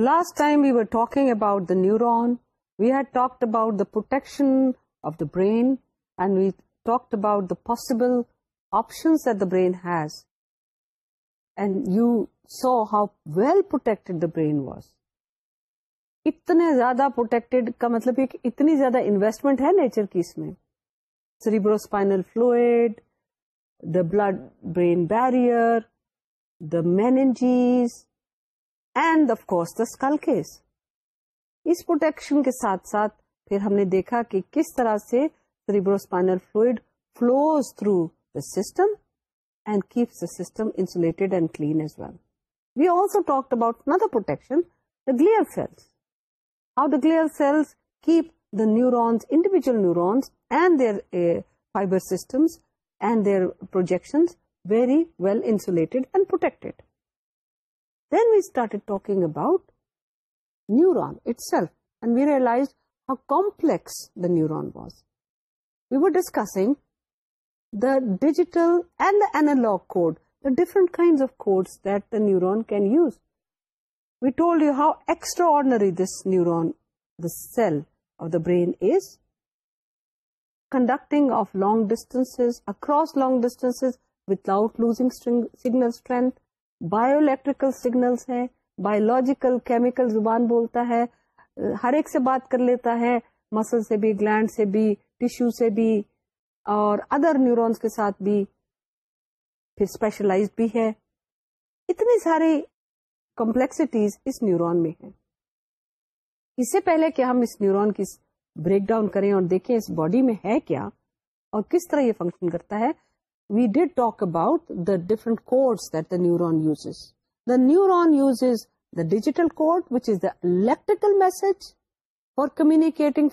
Last time we were talking about the neuron we have talk about the protection of the brain and we talk about the possible option brain has and you so how well protected the brain was اتنے زیادہ protected کا مطلب اتنی زیادہ investment ہے nature کی اس میں cerebrospinal fluid the blood brain barrier the meninges اس پروٹیکشن کے ساتھ ساتھ ہم نے دیکھا کہ کس طرح سے cerebrospinal fluid flows through and clean as well we also talk about nether protection keep the neurons individual their fibre systems and their projection very well insulated and protected neural we realise how complex neuron was we و digital neuron can use we told you how extra this neuron this cell our brains conducting long distance across long distance without losing signal bioelectrical signals ہیں biological chemical زبان بولتا ہے ہر ایک سے بات کر لیتا ہے مسل سے بھی گلینڈ سے بھی ٹشو سے بھی اور ادر نیورونس کے ساتھ بھی پھر اسپیشلائز بھی ہے اتنی ساری کمپلیکسٹیز اس نیورون میں ہیں اس سے پہلے کہ ہم اس نیورون کی بریک ڈاؤن کریں اور دیکھیں اس باڈی میں ہے کیا اور کس طرح یہ فنکشن کرتا ہے we'd talk about code the nerves the nerves the digital communicating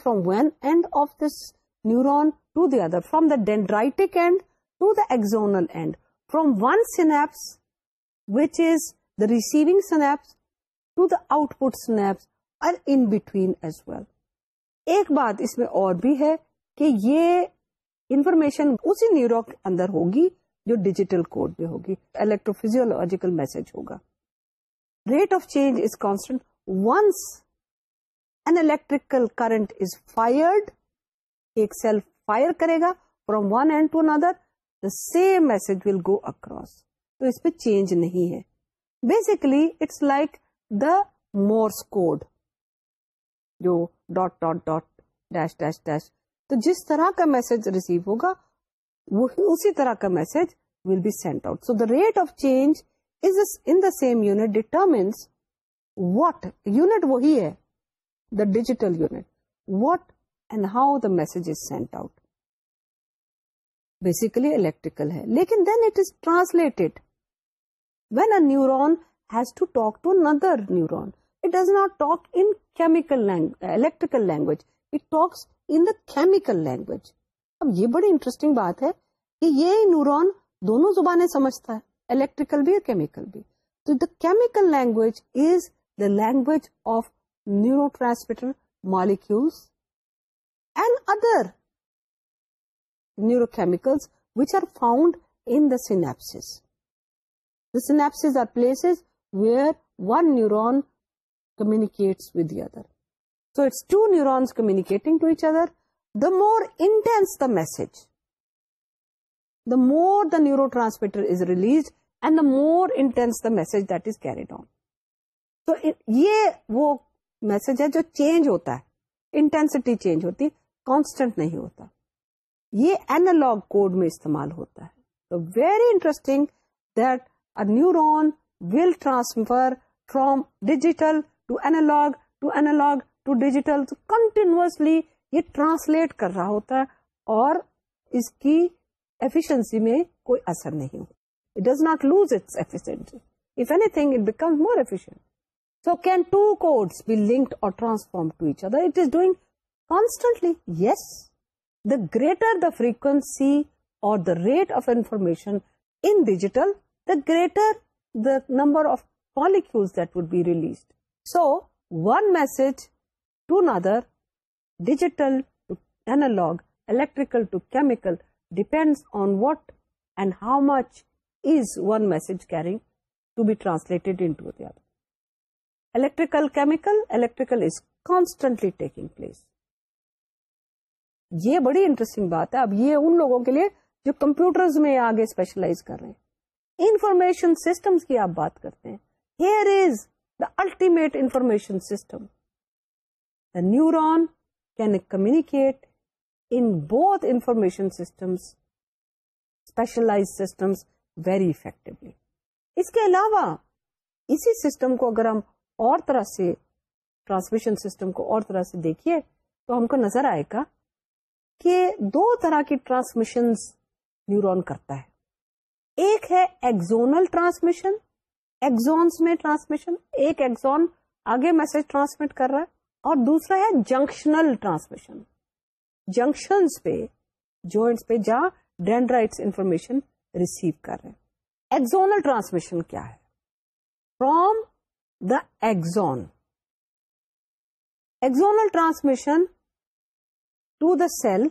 neuron to the from the dendritic to دازل receiving synapse to the output synapse اور ان بٹوین ایز ویل ایک بات اس میں اور بھی ہے کہ یہ انفارمیشن اسی نیورو کے اندر ہوگی جو ڈیجیٹل کوڈ پہ ہوگی فیزیولوجیکل میسج ہوگا rate of change is constant once an electrical current is fired ایک سیل فائر کرے گا from one and to another the same message will go across تو اس پہ چینج نہیں ہے basically it's like the Morse code جو dot dot dot dash dash dash تو جس طرح کا میسج ریسیو ہوگا وہ اسی طرح کا message will be sent out so the rate of change is in same unit determines what unit وہی ہے the digital unit what and how the message is sent out basically electrical ہے لیکن then it is translated when a neuron has to talk to another neuron it does not talk in chemical electrical language it talks in the chemical language اب یہ بڑی interesting بات ہے کہ یہ neuron دونوں زبانیں سمجھتا ہے الیکٹریکل بھی اور کیمیکل بھی تو the chemical language is the language of neurotransmitter molecules and other neurochemicals which are found in the synapse are places where one neuron communicate with the other communicating to each other the more intense the message the more the neurotransmitter more intense the message then یہ وہ میسج ہے جو change ہوتا ہے intensity change ہوتی constant نہیں ہوتا یہ اینالگ کوڈ میں استعمال ہوتا ہے very interesting the neuron will transfer from digital to analogue to analogue to digital continuously یہ ٹرانسلیٹ کر رہا ہوتا ہے اور اس کی ایفیشنسی میں کوئی اثر نہیں ہوتا it does not lose its if anything it become more efficient so can to code be linked or transform to each other it is doing constantly yes the greater the frequency or the rate of information in digital the greater the number of molecules that would be released so one message digital on what electrical to chemical is on message and how much is one message other electrical chemical electrical is constantly taking place یہ بڑی interesting بات ہے اب یہ ان لوگوں کے لیے جو کمپیوٹر میں آگے اسپیشلائز کر رہے ہیں انفارمیشن سسٹم کی آپ بات کرتے ہیں here is the ultimate information system the neuron can communicate in both information systems, specialized systems very effectively. اس کے علاوہ اسی سسٹم کو اگر ہم اور طرح سے ٹرانسمیشن سسٹم کو اور طرح سے دیکھیے تو ہم کو نظر آئے گا کہ دو طرح کی ٹرانسمیشن نیورون کرتا ہے ایک ہے ایکزونل ٹرانسمیشن ایکزونس میں ٹرانسمیشن ایک ایگزون آگے میسج ٹرانسمٹ کر رہا ہے اور دوسرا ہے جنکشنل ٹرانسمیشن جنکشن پہ جوائنٹس پہ جا ڈینڈرائٹس انفارمیشن ریسیو کر رہے ہیں ایگزونل ٹرانسمیشن کیا ہے from the axon axonal transmission to the cell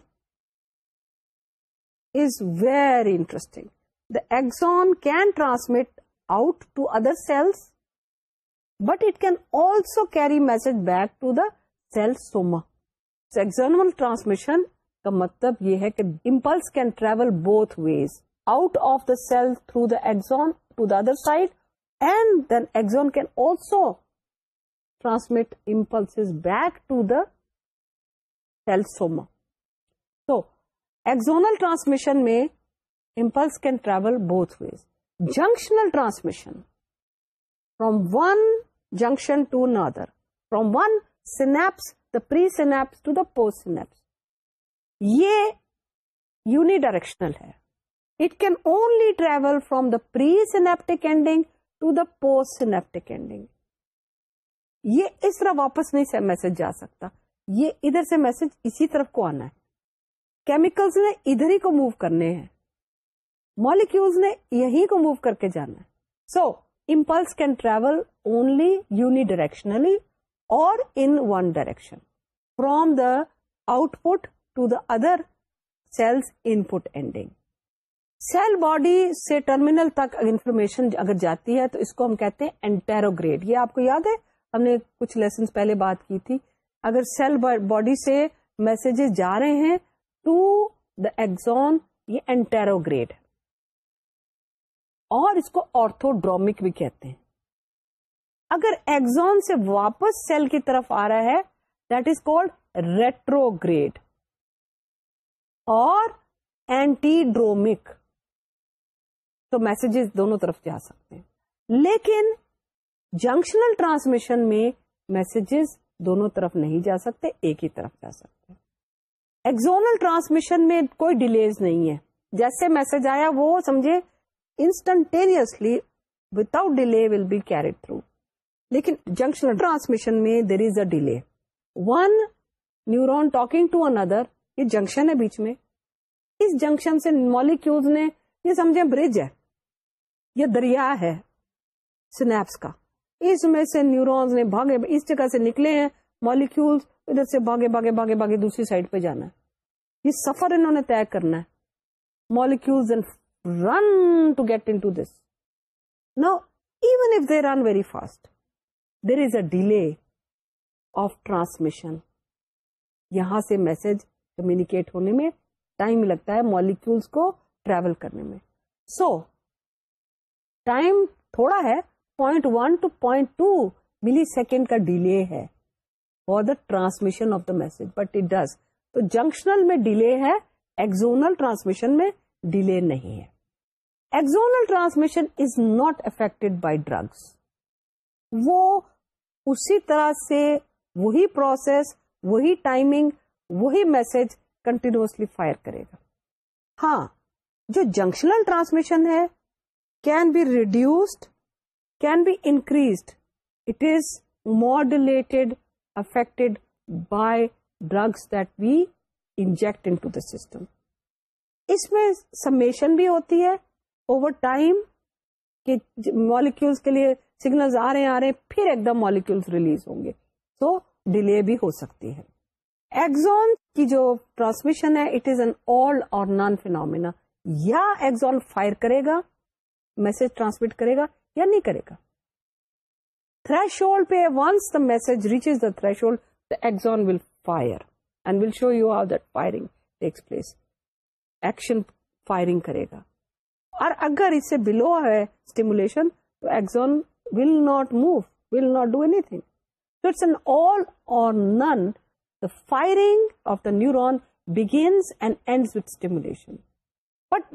is very interesting the axon can transmit out to other cells but it can also carry message back to the cell soma transmission کا مطلب یہ ہے کہ impulse can travel both ways out of the cell through داگژ other side and then axon can also transmit impulse back to the cell soma تو axonal transmission میں impulse can travel both ways junctional transmission from one junction to another from one synapse یہ unidirectional یہ اس طرح واپس نہیں message جا سکتا یہ ادھر سے میسج اسی طرف کو آنا ہے کیمیکلس نے ادھر ہی کو موو کرنے ہیں مالیکولس نے یہی کو موو کر کے جانا ہے so impulse can travel only unidirectionally اور in one direction from the output to the other cells input ending cell body سے ٹرمینل تک انفارمیشن اگر جاتی ہے تو اس کو ہم کہتے ہیں انٹیرو یہ آپ کو یاد ہے ہم نے کچھ لیسن پہلے بات کی تھی اگر سیل باڈی سے میسجز جا رہے ہیں ٹو ایگزون یہ اینٹیرو ہے اور اس کو آرتھوڈرومک بھی کہتے ہیں اگر ایگزون سے واپس سیل کی طرف آ رہا ہے that called retrograde or antidromic تو میسجز دونوں طرف جا سکتے ہیں لیکن جنکشنل ٹرانسمیشن میں میسجز دونوں طرف نہیں جا سکتے ایک ہی طرف جا سکتے ایگزونل ٹرانسمیشن میں کوئی ڈیلیز نہیں ہے جیسے میسج آیا وہ سمجھے instantaneously without delay will be carry through لیکن ٹرانسمیشن میں there is a delay one neuron talker یہ جنکشن ہے بیچ میں اس جنکشن سے مالیکول نے یہ سمجھے برج ہے یہ دریا ہے سنپس کا اس میں سے نیورون اس جگہ سے نکلے ہیں مالیکولس ادھر سے دوسری سائڈ پہ جانا یہ سفر انہوں نے طے کرنا ہے molecule run to get into this no even if they run very fast there is a delay of transmission یہاں سے میسج کمیونیکیٹ ہونے میں ٹائم لگتا ہے مالیکولس کو ٹریول کرنے میں سو ٹائم تھوڑا ہے point one two point two millisecond کا ڈیلے ہے for the transmission of the message but it does تو جنکشنل میں ڈیلے ہے ایکزونل ٹرانسمیشن میں ڈیلے نہیں ہے transmission is not affected by drugs وہ اسی طرح سے وہی پروسیس وہی ٹائمنگ وہی میسج کنٹینیوسلی فائر کرے گا ہاں جو جنکشنل ٹرانسمیشن ہے can be reduced can be increased it is modulated affected by drugs that we inject into the system اس میں سمیشن بھی ہوتی ہے اوور ٹائم کے مالیکولس کے لیے سگنلز آ رہے ہیں آ رہے ہیں پھر ایک دم مالیکولس ریلیز ہوں گے سو ڈیلے بھی ہو سکتی ہے ایگزون کی جو ٹرانسمیشن ہے it is an all or none phenomena یا ایگزون فائر کرے گا میسج ٹرانسمٹ کرے گا یا نہیں کرے گا تھریش ہولڈ پہ once the message reach is the threshold axon will fire and will show you that firing takes place action firing کرے گا اور اگر اس سے بلو ہے اسٹیمولیشن تو axon will not move will not do anything so it's an all or none the firing of the neuron begins and with stimulation but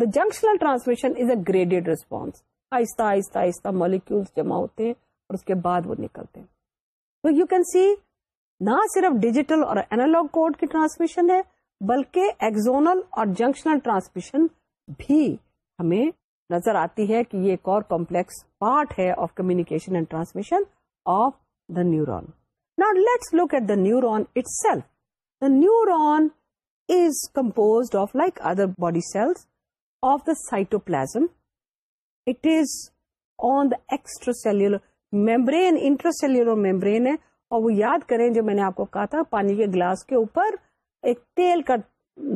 the junctional transmission is a graded response آہستہ آہستہ آہستہ molecules جمع ہوتے ہیں اور اس کے بعد وہ نکلتے ہیں تو یو کین سی نہ صرف ڈیجیٹل اور اینالگ کوڈ کی ٹرانسمیشن ہے بلکہ ایکزونل اور جنکشنل ٹرانسمیشن بھی ہمیں نظر آتی ہے کہ یہ ایک اور کمپلیکس پارٹ ہے of of end transmission the neuron نا let's look at the neuron itself the neuron is compose of like other body cells of the cytoplasm it is on the cellular membrane intracellular membrane ہے اور وہ یاد کریں جو میں نے آپ کو کہا تھا پانی کے گلاس کے اوپر ایک تیل کا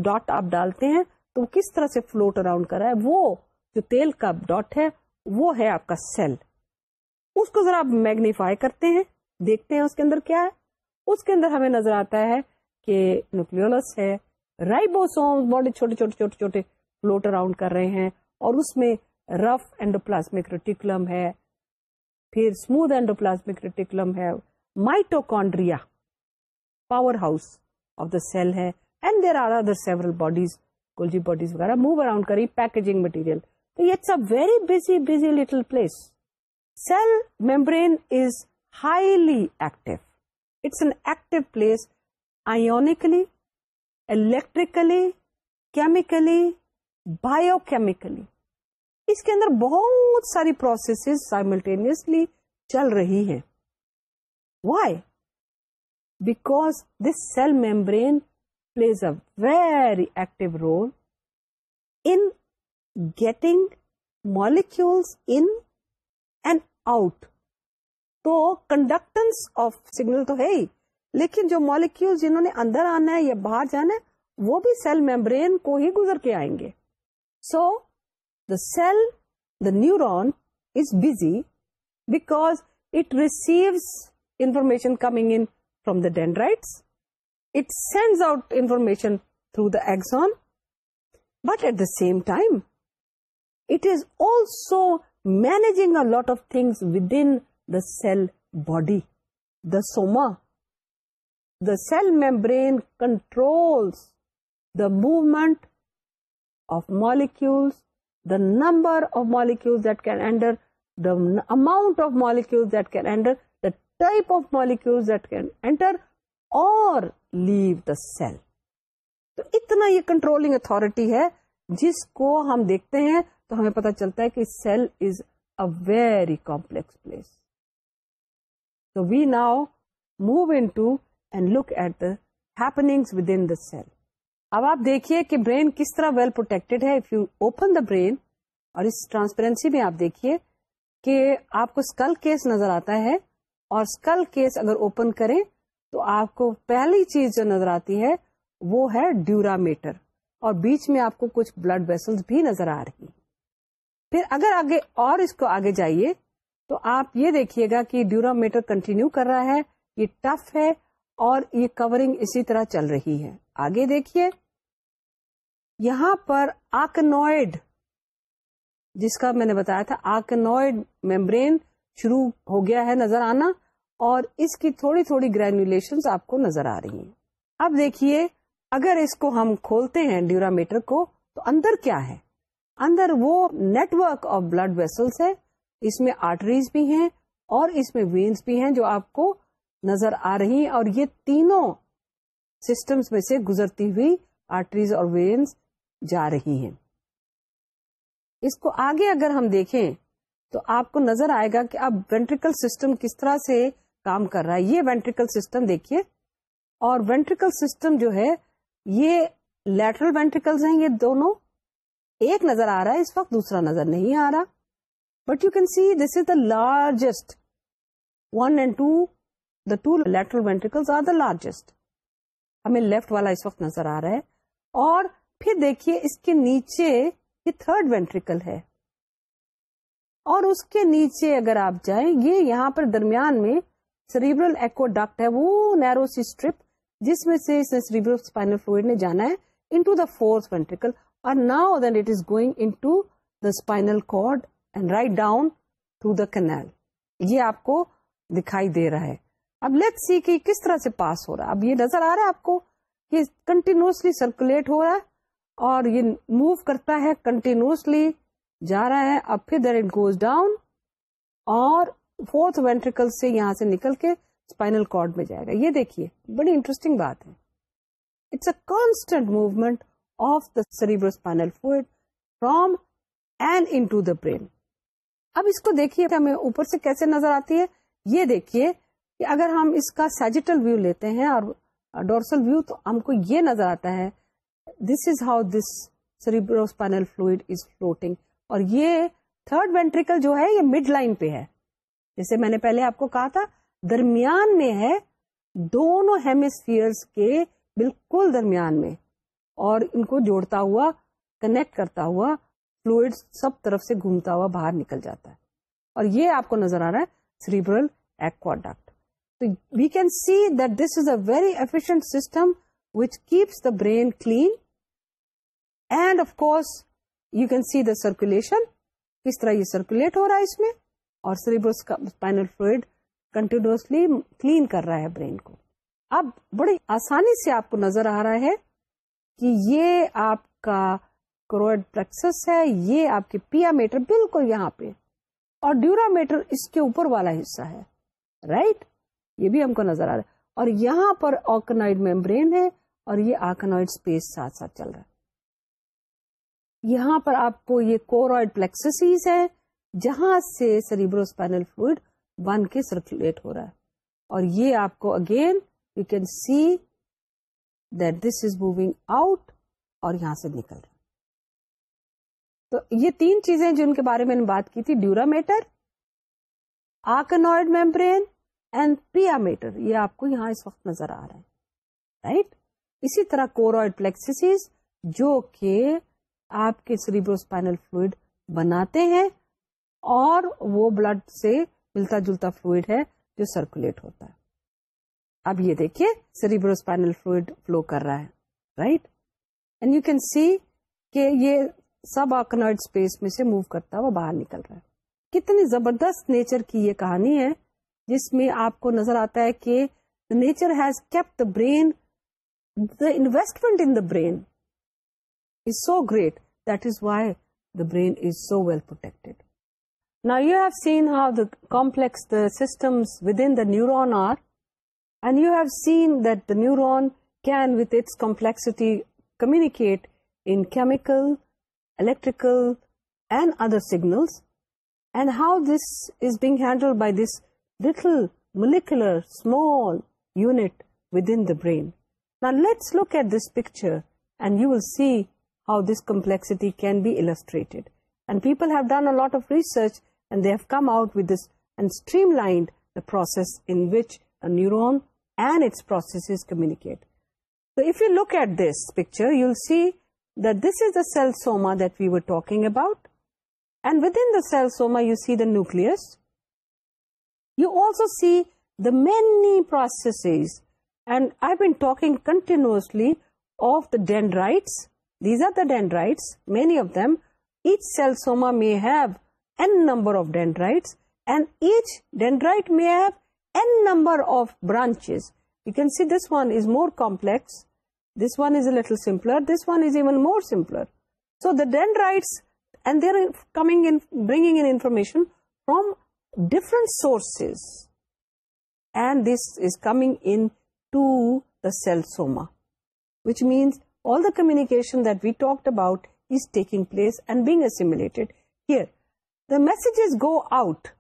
ڈاٹ آپ ڈالتے ہیں تو کس طرح سے فلوٹ اراؤنڈ کر رہا ہے وہ جو تیل کا ڈاٹ ہے وہ ہے آپ کا سیل اس کو ذرا آپ میگنیفائی کرتے ہیں دیکھتے ہیں اس کے اندر کیا ہے اس کے اندر ہمیں نظر آتا ہے کہ نیوکلس ہے رائبوسوم چھوٹے چھوٹے چھوٹے چھوٹے فلوٹ اراؤنڈ کر رہے ہیں اور اس میں رف اینڈو ریٹیکولم ریٹیکلم ہے پھر اسموتھ اینڈو ریٹیکولم ریٹیکلم ہے mitochondria powerhouse of the cell ہے and there are other several bodies Golgi bodies وغیرہ move around carry packaging material تو it's a very busy busy little place cell membrane is highly active it's an active place ionically electrically chemically biochemically اس کے اندر بہت ساری process simultaneously چل رہی ہیں why because this cell membrane plays active very active role molecules in and out تو conductance of signal تو ہے ہی لیکن جو مالیکول جنہوں نے اندر آنا ہے یا باہر جانا ہے وہ بھی سیل میمبرین کو ہی گزر کے آئیں گے so the cell the neuron is busy back it receives information coming in from the dendrites It sends out information through the axon, but at the same time, it is also managing a lot of things within the cell body, the soma. The cell membrane controls the movement of molecules, the number of molecules that can enter, the amount of molecules that can enter, the type of molecules that can enter, or leave the cell تو اتنا یہ controlling authority ہے جس کو ہم دیکھتے ہیں تو ہمیں پتہ چلتا ہے کہ cell is a very complex place تو we now move in to and look at داپنگ with in the cell اب آپ دیکھیے کہ برین کس طرح ویل پروٹیکٹیڈ ہے if you open the brain اور اس ٹرانسپیرنسی میں آپ دیکھیے کہ آپ کو اسکل کیس نظر آتا ہے اور اسکل کیس اگر اوپن کریں تو آپ کو پہلی چیز جو نظر آتی ہے وہ ہے ڈیورامیٹر اور بیچ میں آپ کو کچھ بلڈ ویسل بھی نظر آ رہی پھر اگر آگے اور اس کو آگے جائیے تو آپ یہ دیکھیے گا کہ ڈیورامیٹر کنٹینیو کر رہا ہے یہ ٹف ہے اور یہ کورنگ اسی طرح چل رہی ہے آگے دیکھیے یہاں پر آکنوئڈ جس کا میں نے بتایا تھا آکنوئڈ ممبرین شروع ہو گیا ہے نظر آنا اور اس کی تھوڑی تھوڑی گرینولیشن آپ کو نظر آ رہی ہیں اب دیکھیے اگر اس کو ہم کھولتے ہیں ڈیورامیٹر کو تو اندر کیا ہے اندر وہ نیٹورک آف بلڈ ویسلس ہے اس میں آرٹریز بھی ہیں اور اس میں وینس بھی ہیں جو آپ کو نظر آ رہی ہیں اور یہ تینوں سسٹمس میں سے گزرتی ہوئی آرٹریز اور وینس جا رہی ہیں اس کو آگے اگر ہم دیکھیں تو آپ کو نظر آئے گا کہ اب وینٹریکل سسٹم کس طرح سے کام کر رہا ہے یہ وینٹریکل سسٹم دیکھیے اور وینٹریکل سسٹم جو ہے یہ لیٹرل وینٹریکل ہیں یہ دونوں ایک نظر آ رہا ہے اس وقت دوسرا نظر نہیں آ رہا but you can see this is the largest one and to the two lateral ventricle are the largest ہمیں لیفٹ والا اس وقت نظر آ رہا ہے اور پھر دیکھیے اس کے نیچے یہ تھرڈ وینٹریکل ہے اور اس کے نیچے اگر آپ جائیں یہ یہاں پر درمیان میں سریبرل ایکو ڈکٹ ہے وہ نیرو سی اسٹرپ جس میں سے اس نے سریبرل اسپائنل فلوئڈ نے جانا ہے انٹو دا فورتھ وینٹریکل اور now then it is going into the spinal cord and right down through the canal یہ آپ کو دکھائی دے رہا ہے اب لیٹ سی کہ کس طرح سے پاس ہو رہا ہے اب یہ نظر آ رہا ہے آپ کو یہ کنٹینیوسلی سرکولیٹ ہو رہا ہے اور یہ موو کرتا ہے کنٹینیوسلی جا رہا ہے اب پھر دیر اٹ گوز ڈاؤن اور فورتھ وینٹریکل سے یہاں سے نکل کے اسپائنل کارڈ میں جائے گا یہ دیکھیے بڑی انٹرسٹنگ بات ہے it's a constant movement of the cerebrospinal fluid from and into the brain اب اس کو دیکھیے ہمیں اوپر سے کیسے نظر آتی ہے یہ دیکھیے کہ اگر ہم اس کا سیجیٹل ویو لیتے ہیں اور ڈورسل ویو تو ہم کو یہ نظر آتا ہے this is how this cerebrospinal fluid is floating اور یہ تھرڈ وینٹریکل جو ہے یہ مڈ لائن پہ ہے جیسے میں نے پہلے آپ کو کہا تھا درمیان میں ہے دونوں ہیمسفیئرس کے بالکل درمیان میں اور ان کو جوڑتا ہوا کنیکٹ کرتا ہوا فلوئڈ سب طرف سے گھومتا ہوا باہر نکل جاتا ہے اور یہ آپ کو نظر آ رہا ہے سریبرل ایکڈکٹ تو we can see that this is a very efficient system which keeps the brain clean and of course you can see the circulation کس طرح یہ سرکولیٹ ہو رہا ہے اس میں اور سلیبرس کا اسپائنل فلوئڈ کنٹینیوسلی کلین کر رہا ہے برین کو اب بڑی آسانی سے آپ کو نظر آ رہا ہے کہ یہ آپ کا کروئڈ پریکسس ہے یہ آپ کے پیا میٹر بالکل یہاں پہ اور ڈیورا میٹر اس کے اوپر والا حصہ ہے رائٹ یہ بھی ہم کو نظر آ رہا ہے اور یہاں پر آکنائڈ میں ہے اور یہ آکنائڈ اسپیس ساتھ ساتھ چل رہا ہے یہاں پر آپ کو یہ کورائڈ پلیکسیز ہے جہاں سے سریبرو اسپائنل فلوئڈ ون کے سرکولیٹ ہو رہا ہے اور یہ آپ کو again you can see that this is moving out اور یہاں سے نکل رہا تو یہ تین چیزیں جن کے بارے میں نے بات کی تھی dura mater arachnoid membrane and pia mater یہ آپ کو یہاں اس وقت نظر آ رہا ہے رائٹ right? اسی طرح کوروئڈ پلیکس جو کہ آپ کے سریبروسپائنل فلوئڈ بناتے ہیں اور وہ بلڈ سے ملتا جلتا فلوئڈ ہے جو سرکولیٹ ہوتا ہے اب یہ دیکھیے سریبروسپائنل فلوئڈ فلو کر رہا ہے right and you can see کہ یہ سب آکنائڈ اسپیس میں سے موو کرتا ہوا وہ باہر نکل رہا ہے کتنی زبردست نیچر کی یہ کہانی ہے جس میں آپ کو نظر آتا ہے کہ nature has kept the brain the investment in the brain is so great that is why the brain is so well protected Now you have seen how the complex the systems within the neuron are, and you have seen that the neuron can, with its complexity, communicate in chemical, electrical, and other signals, and how this is being handled by this little molecular small unit within the brain. Now let's look at this picture, and you will see how this complexity can be illustrated. And people have done a lot of research neurons process communicate you look at this picture about and within the cell so you see the nucleus you also see the many processes and I been talking continuously of the dendrites these are the dendrites many of them each cell some may have an number of dendrites میں little simpler this one is even more simpler so dendrites and there bringing from different sources and this is come to the cell so which means all the communication talk about is taking place and being here the messages go out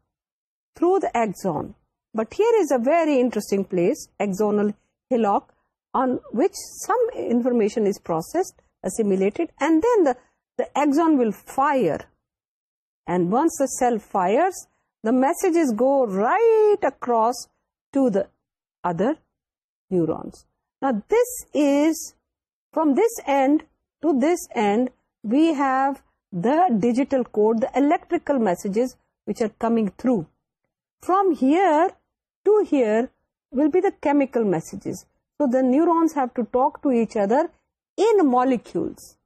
through the axon. But here is a very interesting place, axonal hillock, on which some information is processed, assimilated, and then the axon will fire. And once the cell fires, the messages go right across to the other neurons. Now, this is, from this end to this end, we have the digital code, the electrical messages which are coming through. From here to here will be the chemical messages. So the neurons have to talk to each other in molecules.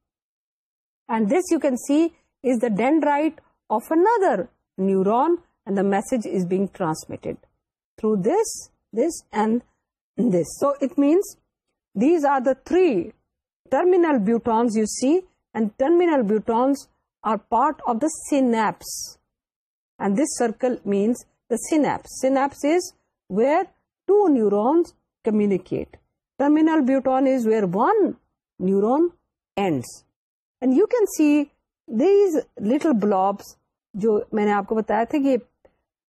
And this you can see is the dendrite of another neuron, and the message is being transmitted through this, this and this. So it means these are the three terminal butons you see, and terminal butons part of the synapse and this circle means the synapse where two neurons communicate terminal bouton bulbs جو میں نے آپ کو بتایا تھا یہ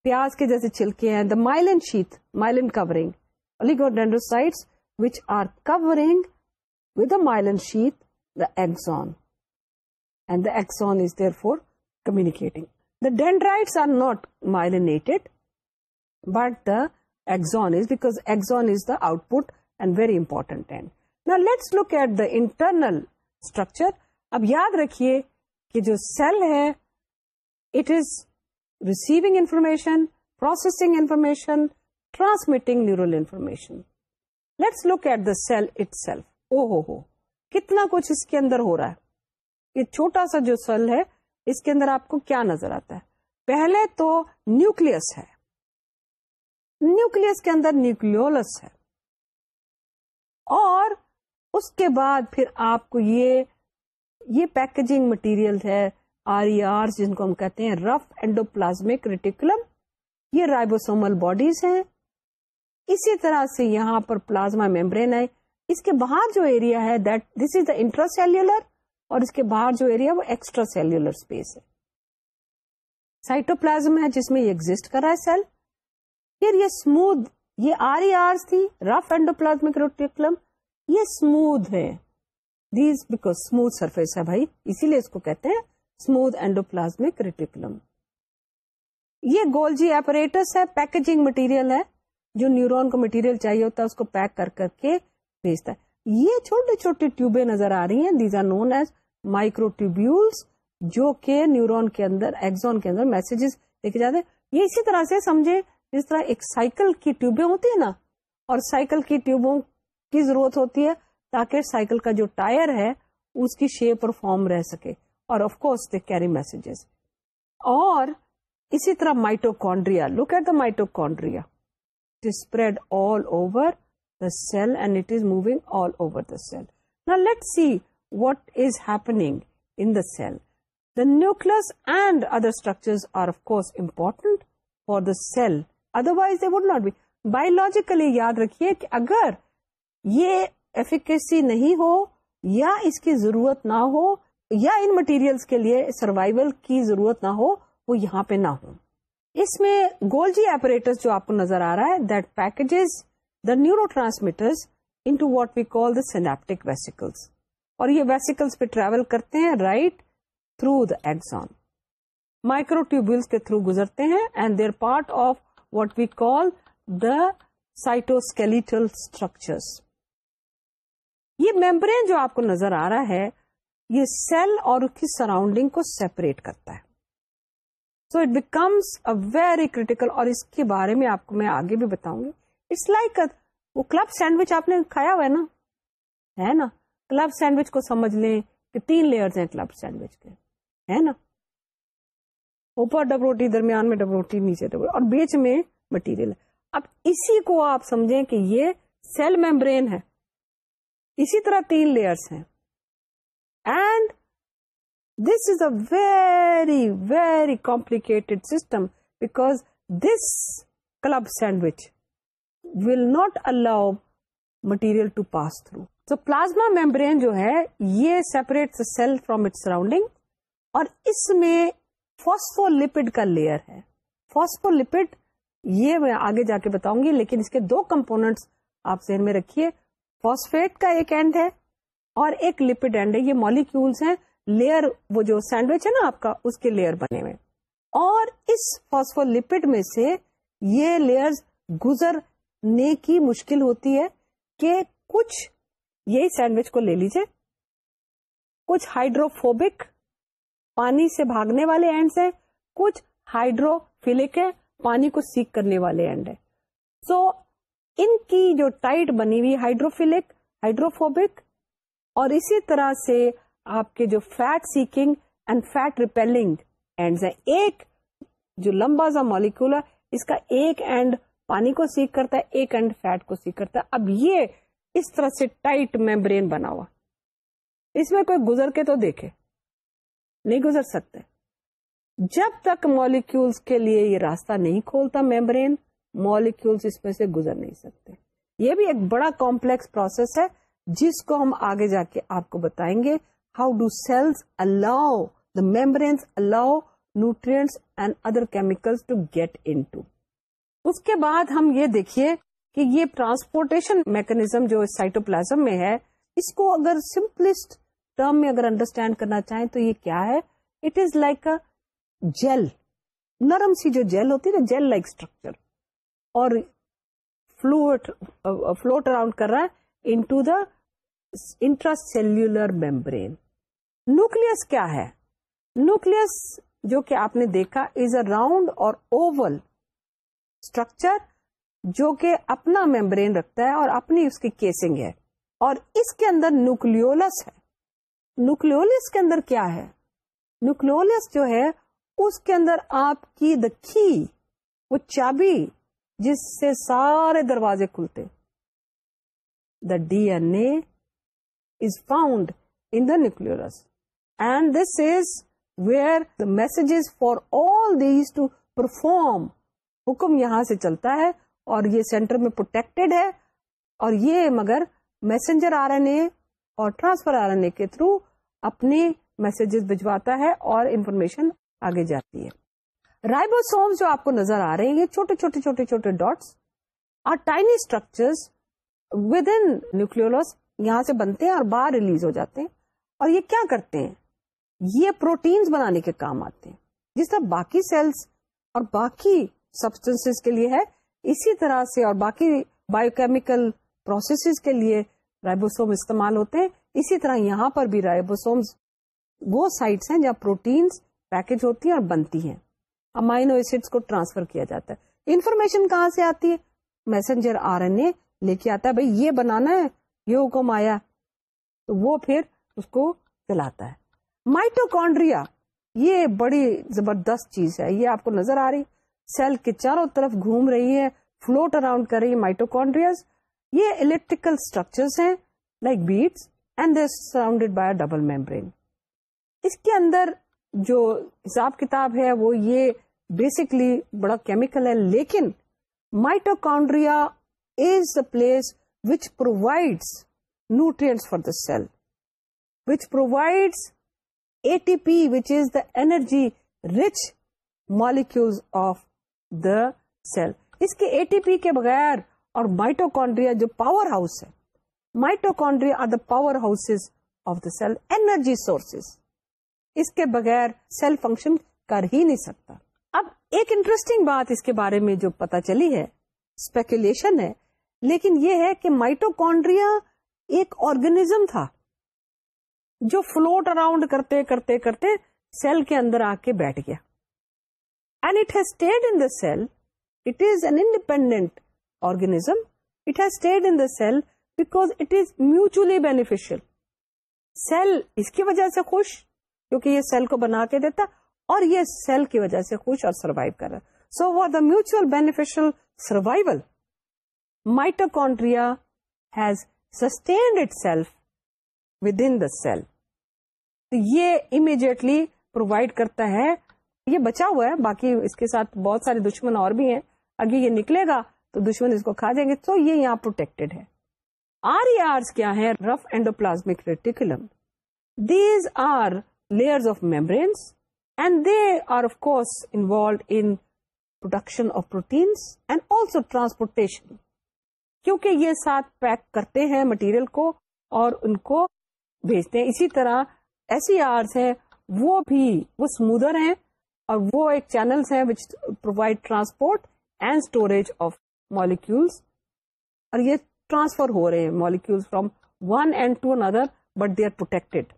پیاز کے جیسے چھلکے ہیں the myelinated sheath myelinated covering dendrite which are covering with the myelin sheath the axon axon is there for communicating dendrite are not myelined but the axon is back axon is the output and very important and let's look at the internal structure اب یاد رکھیے کہ جو cell ہے it is receiving information processing information transmitting neural information let's look at the cell itself او ہو ہو کتنا کچھ اس کے اندر ہو رہا ہے یہ چھوٹا سا جو سل ہے اس کے اندر آپ کو کیا نظر آتا ہے پہلے تو نیوکلس ہے نیوکلس کے اندر نیوکلولس ہے اور اس کے بعد پھر آپ کو یہ یہ پیکجنگ مٹیریل ہے آر ای آر جن کو ہم کہتے ہیں رف اینڈو پلازمک ریٹیکولم یہ رائبوسومل باڈیز ہیں اسی طرح سے یہاں پر پلازما میمبرین ہے اس کے باہر جو ایریا ہے that this is the cellular اور اس کے باہر جو ایریا وہ ایکسٹرا سیلولر اسپیس ہے سائٹو پلازم ہے جس میں یہ ایگزٹ کر رہا ہے سیل پھر یہ اسموتھ یہ آر آر ای تھی رف اینڈو پلازمک یہ اسموتھ ہے دیز اسموتھ سرفیس ہے بھائی اسی لیے اس کو کہتے ہیں اسموتھ اینڈو پلازمک ریٹیکولم یہ گولجی اپریٹس ہے پیکجنگ مٹیریل ہے جو نیورون کو مٹیریل چاہیے ہوتا ہے اس کو پیک کر کر کے بھیجتا ہے یہ چھوٹے چھوٹے ٹیوبیں نظر آ رہی ہیں these are known as microtubules جو کہ نیورون کے اندر اندر ایکزون کے میسجز جاتے یہ اسی طرح سے سمجھے جس طرح ایک سائیکل کی ٹیوبیں ہوتی ہیں نا اور سائیکل کی ٹیوبوں کی ضرورت ہوتی ہے تاکہ سائیکل کا جو ٹائر ہے اس کی شیپ اور فارم رہ سکے اور of course they carry messages اور اسی طرح mitochondria look at the mitochondria to spread all over cell and it is moving all over the cell let see what is happening the cell the nucleus and other structures important for the cell otherwise they would be biologically یاد رکھیے کہ اگر یہ efficacy نہیں ہو یا اس کی ضرورت نہ ہو یا ان مٹیریل کے لیے سروائل کی ضرورت نہ ہو وہ یہاں پہ نہ ہو اس میں گولجی اپریٹر جو آپ کو نظر آ رہا ہے that package the neurotransmitters into what we call the synaptic vesicles اور یہ ویسیکلس پہ ٹریول کرتے ہیں right through the axon microtubules کے تھرو گزرتے ہیں and they part of what we call the cytoskeletal structures یہ ممبرین جو آپ کو نظر آ رہا ہے یہ سیل اور اس کی سراؤنڈنگ کو سیپریٹ کرتا ہے so it becomes a very critical اور اس کے بارے میں آپ کو میں آگے بھی بتاؤں گی اٹس لائک وہ کلب سینڈوچ آپ نے کھایا ہوا ہے نا ہے نا کلب سینڈوچ کو سمجھ لیں کہ تین لیئرز ہیں کلب سینڈوچ کے ہے نا اوپر ڈب روٹی درمیان میں ڈب روٹی نیچے ڈب اور بیچ میں مٹیریل اب اسی کو آپ سمجھیں کہ یہ سیل میمبرین ہے اسی طرح تین لیئرز ہیں and this is a very very complicated system because this club sandwich will not allow material to pass through تو پلازما میمبری جو ہے یہ separate cell from it surrounding اور اس میں کا ہے یہ میں آگے جا کے بتاؤں گی لیکن اس کے دو کمپونیٹ آپ ذہن میں رکھیے فاسفیٹ کا ایک اینڈ ہے اور ایک لپڈ اینڈ ہے یہ مالیکولس ہیں لیئر وہ جو سینڈوچ ہے نا آپ کا اس کے لیئر بنے ہوئے اور اس فاسفولپڈ میں سے یہ لیئر گزر نیکی مشکل ہوتی ہے کہ کچھ یہی سینڈوچ کو لے لیجیے کچھ ہائیڈروفوبک پانی سے بھاگنے والے اینڈس ہیں کچھ ہائیڈروفیلک پانی کو سیک کرنے والے اینڈ ہے سو so, ان کی جو ٹائٹ بنی ہوئی ہائیڈروفیلک ہائیڈروفوبک اور اسی طرح سے آپ کے جو fat seeking and fat repelling and ہے ایک جو لمبا سا مالیکول ہے اس کا ایک اینڈ پانی کو سیکھ کرتا ہے ایک اینڈ فیٹ کو سیکھ کرتا ہے اب یہ اس طرح سے ٹائٹ میمبرین بنا ہوا اس میں کوئی گزر کے تو دیکھے نہیں گزر سکتے جب تک مالیکولس کے لیے یہ راستہ نہیں کھولتا میمبرین مالیکولس اس میں سے گزر نہیں سکتے یہ بھی ایک بڑا کمپلیکس پروسیس ہے جس کو ہم آگے جا کے آپ کو بتائیں گے how do cells allow the membranes allow nutrients and other chemicals to get into اس کے بعد ہم یہ دیکھیے کہ یہ ٹرانسپورٹیشن میکنیزم جو سائٹوپلازم میں ہے اس کو اگر سمپلسٹ ٹرم میں اگر انڈرسٹینڈ کرنا چاہیں تو یہ کیا ہے اٹ از لائک جیل نرم سی جو جیل ہوتی ہے نا جیل لائک اسٹرکچر اور فلوٹ فلوٹ اراؤنڈ کر رہا ہے دا میمبرین نیوکلس کیا ہے نیوکلس جو کہ آپ نے دیکھا از اے راؤنڈ اور اوول اسٹرکچر جو کہ اپنا ممبرین رکھتا ہے اور اپنی اس کی کیسنگ ہے اور اس کے اندر نیوکلیولس ہے نیوکلیس کے اندر کیا ہے نیوکلیولس جو ہے اس کے اندر آپ کی دا وہ چابی جس سے سارے دروازے کھلتے the D N A is found in the nucleus and this is where the messages for all these to perform حکم یہاں سے چلتا ہے اور یہ سینٹر میں پروٹیکٹڈ ہے اور یہ مگر میسنجر آر این اے اور ٹرانسفر آر این اے کے تھرو اپنے میسجز بھجواتا ہے اور انفارمیشن آگے جاتی ہے رائبوسوم جو آپ کو نظر آ رہے ہیں یہ چھوٹے چھوٹے چھوٹے چھوٹے ڈاٹس اور tiny structures within nucleolus یہاں سے بنتے ہیں اور باہر ریلیز ہو جاتے ہیں اور یہ کیا کرتے ہیں یہ پروٹینز بنانے کے کام آتے ہیں جس طرح باقی سیلس اور باقی سبسٹینس کے لیے ہے اسی طرح سے اور باقی بایو کیمیکل پروسیس کے لیے رائبوسوم استعمال ہوتے ہیں اسی طرح یہاں پر بھی رائبوسوم وہ سائٹس ہیں جہاں پروٹینس پیکج ہوتی ہیں اور بنتی ہیں امائنو ایسڈس کو ٹرانسفر کیا جاتا ہے انفارمیشن کہاں سے آتی ہے میسنجر آر این اے لے کے آتا ہے بھائی یہ بنانا ہے یہ حکم آیا تو وہ پھر اس کو چلاتا ہے مائٹوکونڈریا یہ بڑی زبردست چیز ہے یہ آپ کو نظر آ رہی سیل کے چاروں طرف گھوم رہی ہے فلوٹ اراؤنڈ کر رہی ہے مائٹوکونڈریز یہ الیکٹریکل اسٹرکچرس ہیں like bats and they surrounded by double membrane اس کے اندر جو حساب کتاب ہے وہ یہ بیسکلی بڑا کیمیکل ہے لیکن mitochondria is the place which provides nutrient for the cell which provides A T P which is the energy rich molecules of the cell اس کے اے ٹی پی کے بغیر اور مائٹوکونڈریا جو پاور ہاؤس ہے mitochondria are the powerhouse of the cell energy sources اس کے بغیر cell function کر ہی نہیں سکتا اب ایک انٹرسٹنگ بات اس کے بارے میں جو پتا چلی ہے اسپیکولیشن ہے لیکن یہ ہے کہ مائٹوکونڈریا ایک آرگنیزم تھا جو فلوٹ اراؤنڈ کرتے کرتے کرتے سیل کے اندر آ کے بیٹھ گیا and it has in the cell it is an independent organism it has in the cell back it mutually bell cell اس کی وجہ سے خوش کیونکہ یہ سیل کو بنا کے دیتا اور یہ سیل کی وجہ سے خوش اور سروائ کر رہا سو وا mutual beneficial survival mitochondrias sustained itself within the cell یہ امیڈیٹلی پروائڈ کرتا ہے یہ بچا ہوا ہے باقی اس کے ساتھ بہت سارے دشمن اور بھی ہیں اگر یہ نکلے گا تو دشمن اس کو کھا جائیں گے تو یہ یہاں پروٹیکٹڈ ہے آر آر e کیا ہے rough endoplasmic reticulum these are of membranes and they are of course involved in production of proteins and also transportation کیونکہ یہ ساتھ پیک کرتے ہیں مٹیریل کو اور ان کو بھیجتے ہیں اسی طرح ایسی آرس e ہیں وہ بھی وہ سمودر ہیں اور وہ ایک چینلس ہیں which provide transport and storage of molecules اور یہ ٹرانسفر ہو رہے ہیں molecules from one end to another but they are protected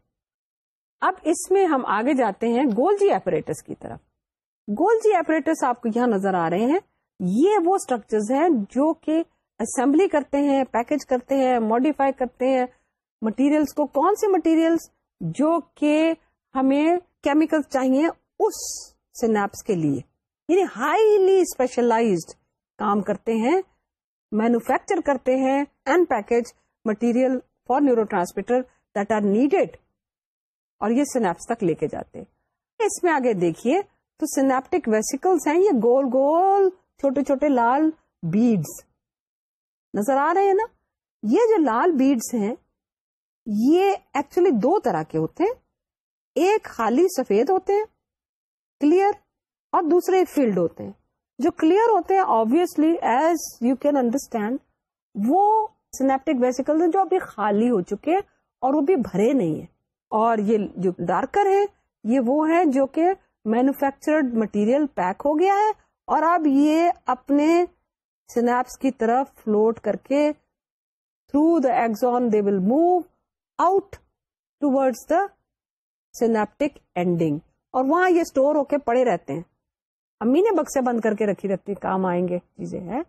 اب اس میں ہم آگے جاتے ہیں گول جی کی طرف گول جی آپ کو یہاں نظر آ رہے ہیں یہ وہ اسٹرکچر جو کہ اسمبلی کرتے ہیں پیکج کرتے ہیں ماڈیفائی کرتے ہیں مٹیریلس کو کون سے مٹیریلس جو کہ ہمیں کیمیکل چاہیے اس سینپس کے لیے یعنی ہائیلی اسپیشلائزڈ کام کرتے ہیں مینوفیکچر کرتے ہیں and package material for neurotransmitter that are needed اور یہ سینپس تک لے کے جاتے اس میں آگے دیکھیے تو سینپٹک ویسیکلس ہیں یہ گول گول چھوٹے چھوٹے لال بیڈس نظر آ رہے ہیں نا یہ جو لال بیڈس ہیں یہ ایکچولی دو طرح کے ہوتے ہیں ایک خالی سفید ہوتے ہیں کلیئر اور دوسرے فیلڈ ہوتے ہیں جو کلیئر ہوتے ہیں obviously as you can understand وہ سینپٹک ویسیکل جو ابھی خالی ہو چکے اور وہ بھی بھرے نہیں ہیں اور یہ جو ڈارکر ہے یہ وہ ہے جو کہ مینوفیکچرڈ مٹیریل پیک ہو گیا ہے اور اب یہ اپنے سینپس کی طرف فلوٹ کر کے through the axon they will move out towards the synaptic ending اور وہاں یہ اسٹور ہو کے پڑے رہتے ہیں امی نے بکسے بند کر کے رکھی رہتی کام آئیں گے چیزیں ہیں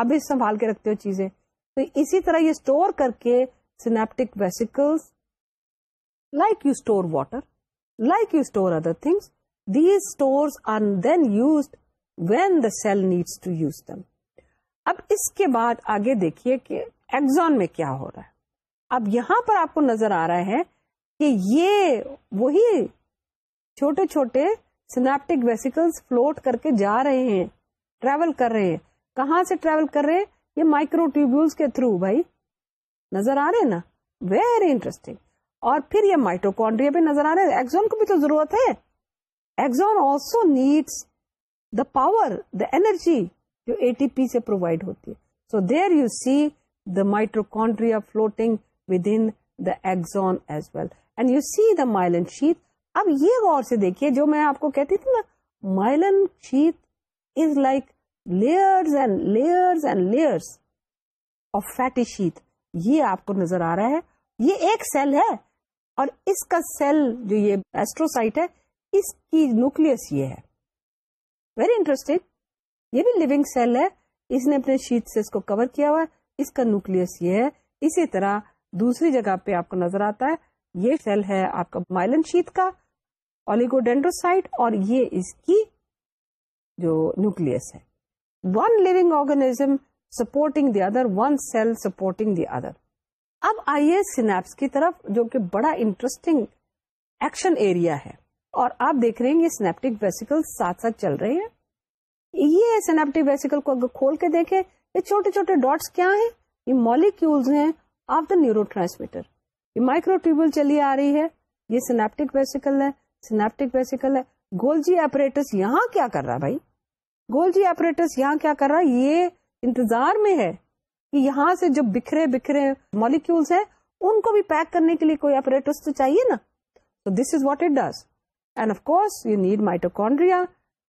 آپ بھی سنبھال کے رکھتے ہو چیزیں تو اسی طرح یہ اسٹور کر کے synaptic vesicles like you store water like you store other things these store are then used when the cell needs to use them اب اس کے بعد آگے دیکھیے کہ ایگزون میں کیا ہو رہا ہے اب یہاں پر آپ کو نظر آ رہا ہے کہ یہ وہی چھوٹے چھوٹے سینپٹک ویسیکلس فلوٹ کر کے جا رہے ہیں ٹریول کر رہے ہیں کہاں سے ٹریول کر رہے ہیں یہ مائکرو ٹیوبیولس کے تھرو بھائی نظر آ رہے نا ویری انٹرسٹنگ اور پھر یہ مائٹوکونڈریا بھی نظر آ رہے ہیں ایکزون کو بھی تو ضرورت ہے axon also needs the power the energy جو اے ٹی پی سے پرووائڈ ہوتی ہے so there you see the mitochondria floating within the axon as well and you see the myelinated sheath اب یہ غور سے دیکھیے جو میں آپ کو کہتی تھی نا myelin sheath is like layers layers and and of fatty sheath یہ آپ کو نظر آ رہا ہے یہ ایک سیل ہے اور اس کا سیل جو یہ ایسٹروسائٹ ہے اس کی نیوکلس یہ ہے ویری انٹرسٹنگ یہ بھی لونگ سیل ہے اس نے اپنے شیت سے اس کو کور کیا ہوا ہے اس کا نیوکلس یہ ہے اسی طرح دوسری جگہ پہ آپ کو نظر آتا ہے یہ سیل ہے آپ کا مائلن شیت کا اولیگوڈینڈروسائٹ اور یہ اس کی جو نیوکلس ہے one organism supporting the other one cell supporting the other اب آئیے سینپس کی طرف جو کہ بڑا انٹرسٹنگ ایکشن ایریا ہے اور آپ دیکھ رہے ہیں یہ سینپٹک ویسیکل ساتھ ساتھ چل رہے ہیں یہ سینپٹک ویسیکل کو اگر کھول کے دیکھیں یہ چھوٹے چھوٹے ڈاٹس کیا ہیں یہ مالیکول ہیں آف دا نیورو ٹرانسمیٹر یہ مائکرو ٹیوبل چلی آ رہی ہے یہ سینپٹک ویسیکل ہے سینپٹک ویسیکل ہے گولجی رہا یہ انتظار میں ہے کہ یہاں سے جو بکھرے بکھرے مالیکولس ہیں ان کو بھی پیک کرنے کے لیے کوئی اپریٹس تو چاہیے نا تو this is what it does and of course you need mitochondria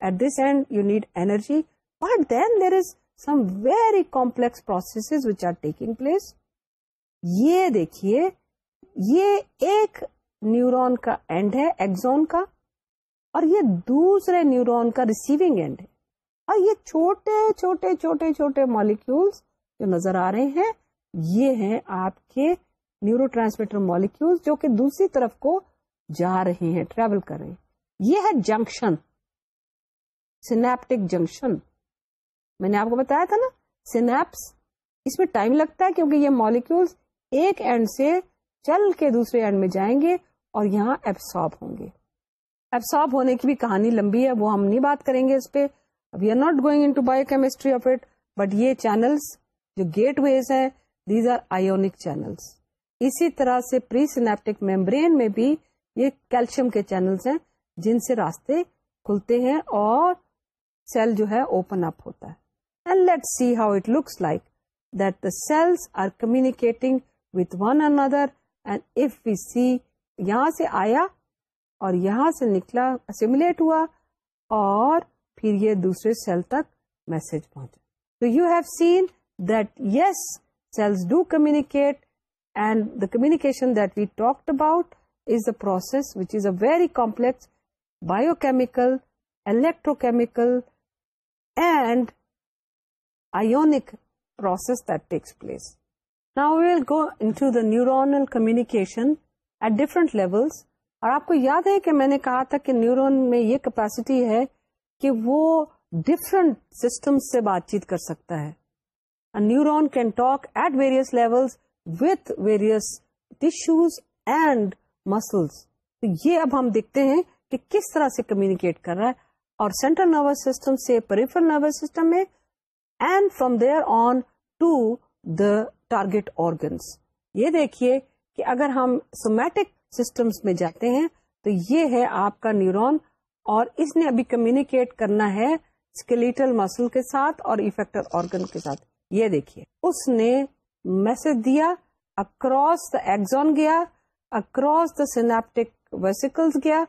at this end you need energy but then there is some very complex process which are taking place یہ دیکھیے یہ ایک نیورون کا end ہے axon کا اور یہ دوسرے نیورون کا ریسیونگ اینڈ ہے اور یہ چھوٹے چھوٹے چھوٹے چھوٹے مالیکولس جو نظر آ رہے ہیں یہ ہیں آپ کے نیورو ٹرانسمیٹر مالیکول جو کہ دوسری طرف کو جا رہے ہیں ٹریول کر رہے ہیں یہ ہے جنکشن سینپٹک جنکشن میں نے آپ کو بتایا تھا نا سینپس اس میں ٹائم لگتا ہے کیونکہ یہ مالیکولس ایک اینڈ سے چل کے دوسرے اینڈ میں جائیں گے اور یہاں ایبسارب ہوں گے ایبسارب ہونے کی بھی کہانی لمبی ہے وہ ہم نہیں بات کریں گے اس پہ we are not going into biochemistry of it but یہ چینلس جو گیٹ ویز ہیں دیز آر آئیونک چینلس اسی طرح سے پری میمبرین میں بھی یہ کیلشیم کے چینلس ہیں جن سے راستے کھلتے ہیں اور سیل جو ہے اوپن اپ ہوتا ہے cells are communicating with one another and we see یہاں سے آیا اور یہاں سے نکلا اسیمولیٹ ہوا اور پھر یہ دوسرے سیل تک میسج پہنچا تو you have seen that yes cells do communicate and the communication that we talked about is the process which is a very complex biochemical electrochemical and ionic process takes place نا will go to the neuronal communication at different اور آپ کو یاد ہے کہ میں نے کہا تھا کہ نیورون میں یہ کیپیسٹی ہے کہ وہ ڈفرنٹ سسٹم سے بات چیت کر سکتا ہے neuron can talk at various level with various tissues and muscles تو یہ اب ہم دیکھتے ہیں کہ کس طرح سے کمیونیکیٹ کر رہا ہے اور سینٹرل نروس سسٹم سے پریفرل نروس سسٹم میں and from there on to the target organs یہ دیکھیے کہ اگر ہم سومیٹک سسٹمس میں جاتے ہیں تو یہ ہے آپ کا نیورون اور اس نے ابھی کمیونیکیٹ کرنا ہے اسکلیٹل مسل کے ساتھ اور افیکٹر آرگن کے ساتھ یہ دیکھیے اس نے میسج دیا اکراس دا ایگزون گیا اکراس دا سینپٹک ویسیکلس گیا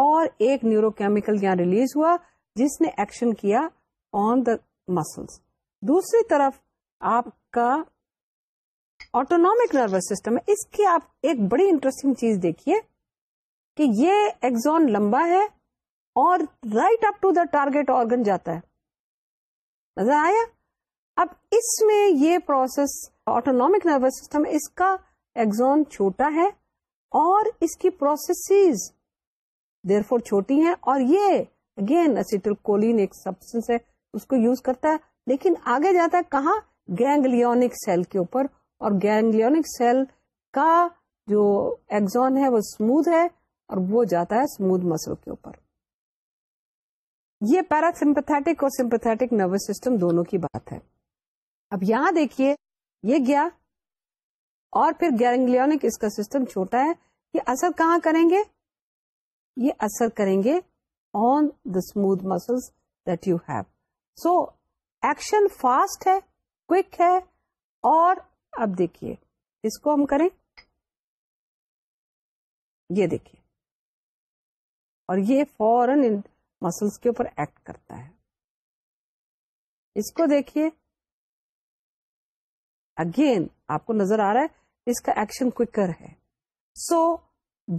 اور ایک نیورو کیمیکل یہاں ریلیز ہوا جس نے ایکشن کیا آن دا مسلس دوسری طرف آپ کا آٹونک نروس سسٹم ہے اس کی آپ ایک بڑی انٹرسٹنگ چیز دیکھیے کہ یہ ایگزون لمبا ہے اور right up to the target organ جاتا ہے نظر آیا اب اس میں یہ پروسیس آٹونک نروس سسٹم اس کا ایکزون چھوٹا ہے اور اس کی پروسیسز دیر فور چھوٹی ہیں اور یہ اگین کولین ایک سبسٹنس ہے اس کو یوز کرتا ہے لیکن آگے جاتا ہے کہاں گینگلیونک سیل کے اوپر اور گینگلیونک سیل کا جو ایگزون ہے وہ اسموتھ ہے اور وہ جاتا ہے اسموتھ مسل کے اوپر یہ پیراسنپک اور سمپھٹک نروس سسٹم دونوں کی بات ہے اب یہاں دیکھیے یہ گیا اور پھر گینگلیونک اس کا سسٹم چھوٹا ہے یہ اثر کہاں کریں گے یہ اثر کریں گے on the smooth muscles that you have so action fast ہے ہے اور اب دیکھیے اس کو ہم کریں یہ دیکھیے اور یہ فورن مسلس کے اوپر ایکٹ کرتا ہے اس کو دیکھیے اگین آپ کو نظر آ رہا ہے اس کا ایکشن کوکر ہے سو so,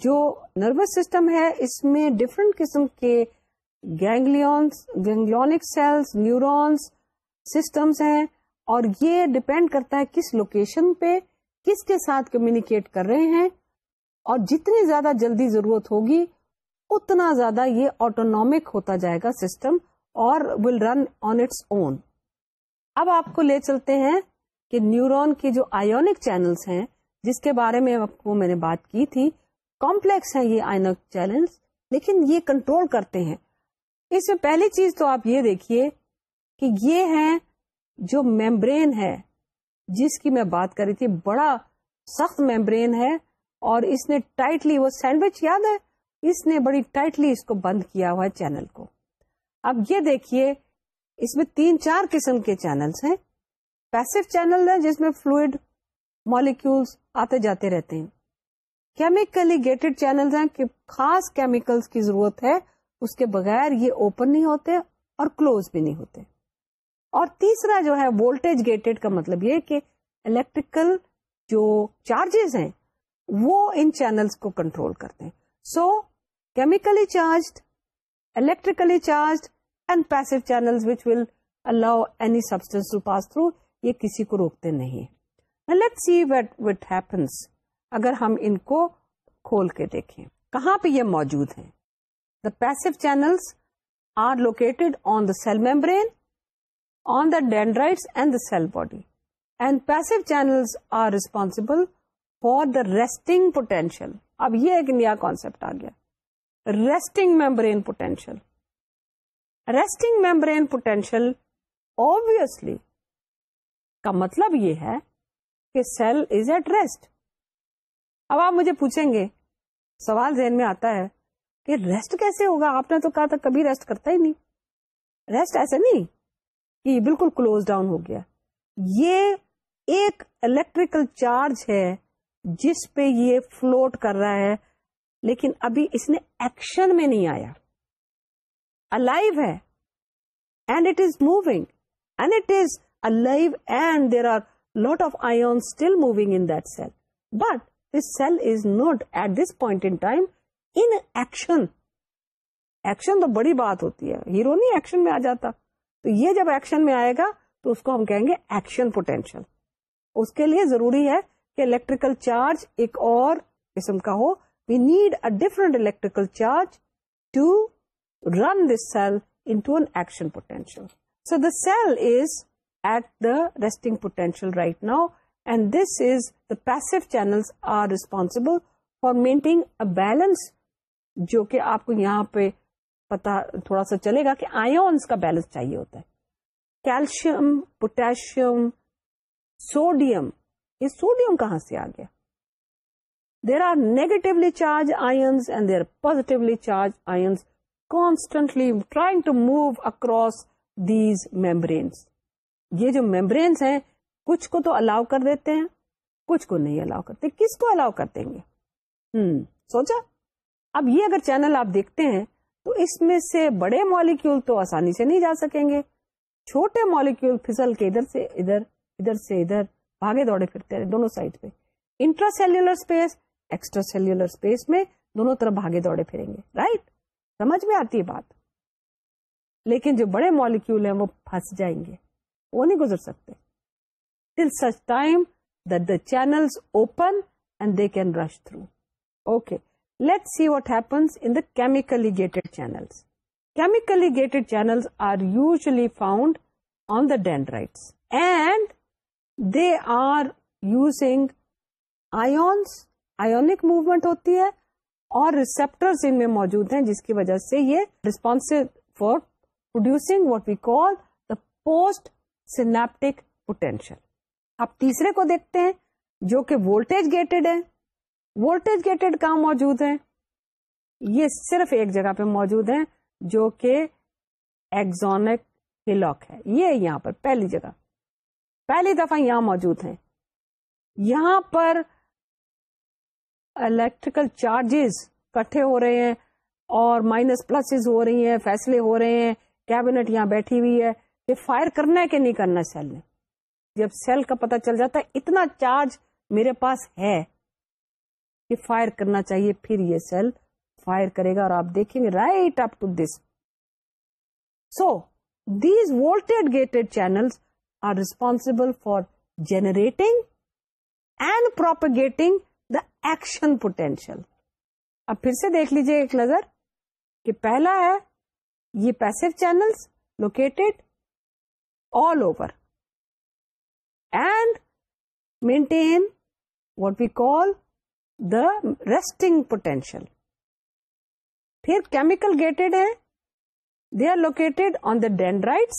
جو نروس سسٹم ہے اس میں ڈفرنٹ قسم کے ganglions ganglionic cells neurons systems ہیں اور یہ ڈپینڈ کرتا ہے کس لوکیشن پہ کس کے ساتھ کمیونیکیٹ کر رہے ہیں اور جتنی زیادہ جلدی ضرورت ہوگی اتنا زیادہ یہ آٹونک ہوتا جائے گا سسٹم اور will run on its own اب آپ کو لے چلتے ہیں کہ نیورون کے جو آئونک چینلس ہیں جس کے بارے میں آپ کو میں نے بات کی تھی کمپلیکس ہیں یہ آئنک چینلز لیکن یہ کنٹرول کرتے ہیں اس میں پہلی چیز تو آپ یہ دیکھیے کہ یہ ہیں جو میمبرین ہے جس کی میں بات کر رہی تھی بڑا سخت میمبرین ہے اور اس نے ٹائٹلی وہ سینڈوچ یاد ہے اس نے بڑی ٹائٹلی اس کو بند کیا ہوا ہے چینل کو اب یہ دیکھیے اس میں تین چار قسم کے چینلس ہیں پیسو چینل ہیں جس میں فلوئڈ مالیکولس آتے جاتے رہتے ہیں کیمیکلی گیٹڈ چینلز ہیں کہ خاص کیمیکلز کی ضرورت ہے اس کے بغیر یہ اوپن نہیں ہوتے اور کلوز بھی نہیں ہوتے اور تیسرا جو ہے وولٹیج گیٹڈ کا مطلب یہ کہ الیکٹریکل جو چارجز ہیں وہ ان چینلز کو کنٹرول کرتے ہیں so chemically charged electrically charged and passive which will allow any substance to pass through یہ کسی کو روکتے نہیں let see wait what happens اگر ہم ان کو کھول کے دیکھیں کہاں پہ یہ موجود ہیں the passive channels are located on the cell membrane cell and the cell body and responsible are the for the resting potential اب یہ new concept. Resting potential resting Resting membrane potential obviously کا مطلب یہ ہے کہ cell is at rest اب آپ مجھے پوچھیں گے سوال ذہن میں آتا ہے کہ ریسٹ کیسے ہوگا آپ نے تو کہا تھا کبھی ریسٹ کرتا ہی نہیں ریسٹ ایسے نہیں کہ یہ بالکل کلوز ڈاؤن ہو گیا یہ ایک الیکٹریکل چارج ہے جس پہ یہ فلوٹ کر رہا ہے لیکن ابھی اس نے ایکشن میں نہیں آیا الائیو ہے and it is moving and it is alive and there are lot of still moving that cell but this cell is not at this point action action تو بڑی بات ہوتی ہے ہیرو نہیں ایکشن میں آ جاتا تو یہ جب ایکشن میں آئے گا تو اس کو ہم کہیں گے ایکشن پوٹینشیل اس کے لیے ضروری ہے کہ الیکٹریکل چارج ایک اور قسم کا ہو we need a different electrical charge to run this cell into action potential so the cell is at the resting potential right now and this is the passive channel are responsible for maintain a balance جو کہ آپ کو یہاں پہ پتا تھوڑا سا چلے گا کہ آئنس کا بیلنس چاہیے ہوتا ہے کیلشیم پوٹیشیم سوڈیم یہ سوڈیم کہاں سے آ گیا there are negatively charge ions and there positively charge ions constantly trying to move across these membranes یہ جو میمبرینس ہیں کچھ کو تو الاؤ کر دیتے ہیں کچھ کو نہیں الاؤ کرتے کس کو الاؤ کر دیں گے ہوں سوچا اب یہ اگر چینل آپ دیکھتے ہیں تو اس میں سے بڑے مالیکول تو آسانی سے نہیں جا سکیں گے چھوٹے مالیکول کے ادھر سے ادھر ادھر سے ادھر بھاگے دوڑے پھرتے ہیں دونوں سائڈ پہ intracellular space extracellular space میں دونوں طرف بھاگے دوڑے پھریں گے رائٹ سمجھ میں آتی ہے بات لیکن جو بڑے مالیکول ہیں وہ پھنس جائیں گے وہ نہیں گزر سکتے till such time the channel open and they can rush through okay let see what ہیپنکلی gate channel chemically gate channel found on the dendrite they are using as ionic movement ہوتی ہے اور ریسپٹر ان میں موجود ہیں جس کی وجہ سے یہ responsible for producing what we call the post synaptic potential آپ تیسرے کو دیکھتے ہیں جو کہ وولٹج گیٹڈ ہے وولٹیج گیٹڈ کہاں موجود ہیں یہ صرف ایک جگہ پہ موجود ہیں جو کہ ایگزونک ہلاک ہے یہ یہاں پر پہلی جگہ پہلی دفعہ یہاں موجود ہیں یہاں پر الیکٹریکل چارجز کٹھے ہو رہے ہیں اور مائنس پلسز ہو رہی ہیں فیصلے ہو رہے ہیں کیبنٹ یہاں بیٹھی ہوئی ہے یہ فائر کرنا ہے کہ نہیں کرنا سیل نے جب سیل کا پتہ چل جاتا ہے اتنا چارج میرے پاس ہے فائر کرنا چاہیے پھر یہ سیل فائر کرے گا اور آپ دیکھیں گے right up to this so these volt gated channels are responsible for generating and propagating the action potential اب پھر سے دیکھ لیجیے ایک نظر کہ پہلا ہے یہ passive channels located all over and maintain what we call the resting potential پھر کیمیکل گیٹڈ ہے they are located on the dendrites